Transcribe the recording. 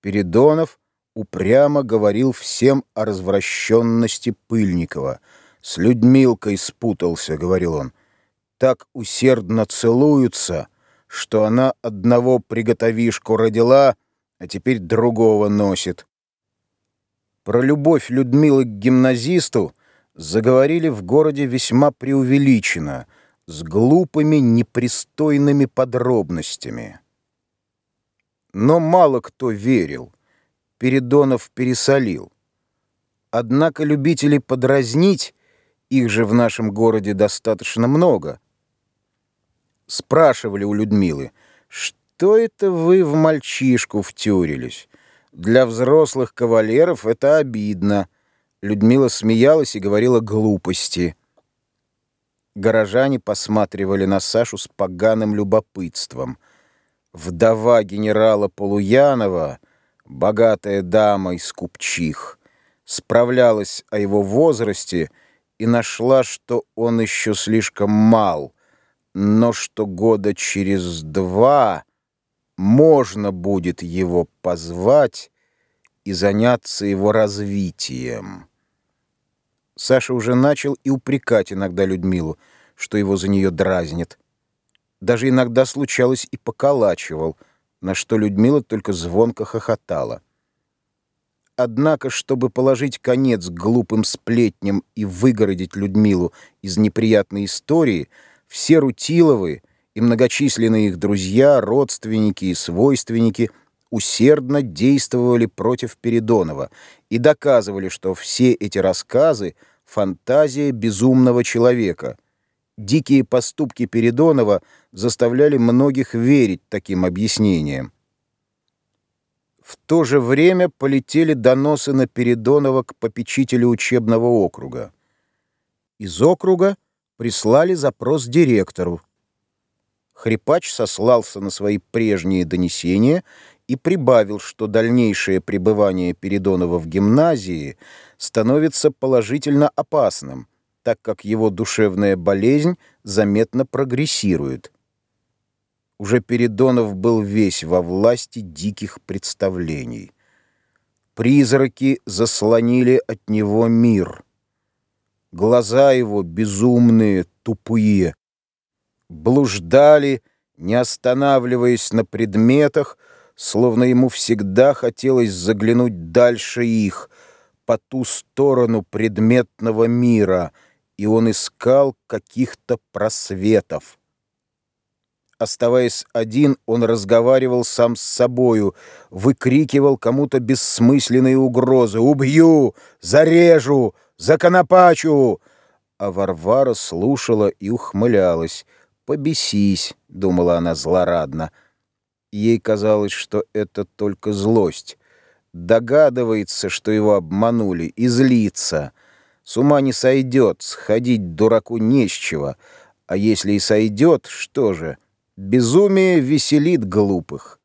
Передонов упрямо говорил всем о развращенности Пыльникова. «С Людмилкой спутался», — говорил он. «Так усердно целуются, что она одного приготовишку родила, а теперь другого носит». Про любовь Людмилы к гимназисту заговорили в городе весьма преувеличенно, с глупыми, непристойными подробностями. Но мало кто верил. Передонов пересолил. Однако любителей подразнить, их же в нашем городе достаточно много, спрашивали у Людмилы, что это вы в мальчишку втюрились? Для взрослых кавалеров это обидно. Людмила смеялась и говорила глупости. Горожане посматривали на Сашу с поганым любопытством — вдова генерала Полуянова, богатая дама из купчих, справлялась о его возрасте и нашла, что он еще слишком мал, но что года через два можно будет его позвать и заняться его развитием. Саша уже начал и упрекать иногда Людмилу, что его за нее дразнит даже иногда случалось и поколачивал, на что Людмила только звонко хохотала. Однако, чтобы положить конец глупым сплетням и выгородить Людмилу из неприятной истории, все Рутиловы и многочисленные их друзья, родственники и свойственники усердно действовали против Передонова и доказывали, что все эти рассказы — фантазия безумного человека — Дикие поступки Передонова заставляли многих верить таким объяснениям. В то же время полетели доносы на Передонова к попечителю учебного округа. Из округа прислали запрос директору. Хрипач сослался на свои прежние донесения и прибавил, что дальнейшее пребывание Передонова в гимназии становится положительно опасным, так как его душевная болезнь заметно прогрессирует. Уже Передонов был весь во власти диких представлений. Призраки заслонили от него мир. Глаза его безумные, тупые, блуждали, не останавливаясь на предметах, словно ему всегда хотелось заглянуть дальше их, по ту сторону предметного мира — и он искал каких-то просветов. Оставаясь один, он разговаривал сам с собою, выкрикивал кому-то бессмысленные угрозы «Убью! Зарежу! Законопачу!» А Варвара слушала и ухмылялась. «Побесись!» — думала она злорадно. Ей казалось, что это только злость. Догадывается, что его обманули, и злится — с ума не сойдет, сходить дураку не с чего. А если и сойдет, что же? Безумие веселит глупых.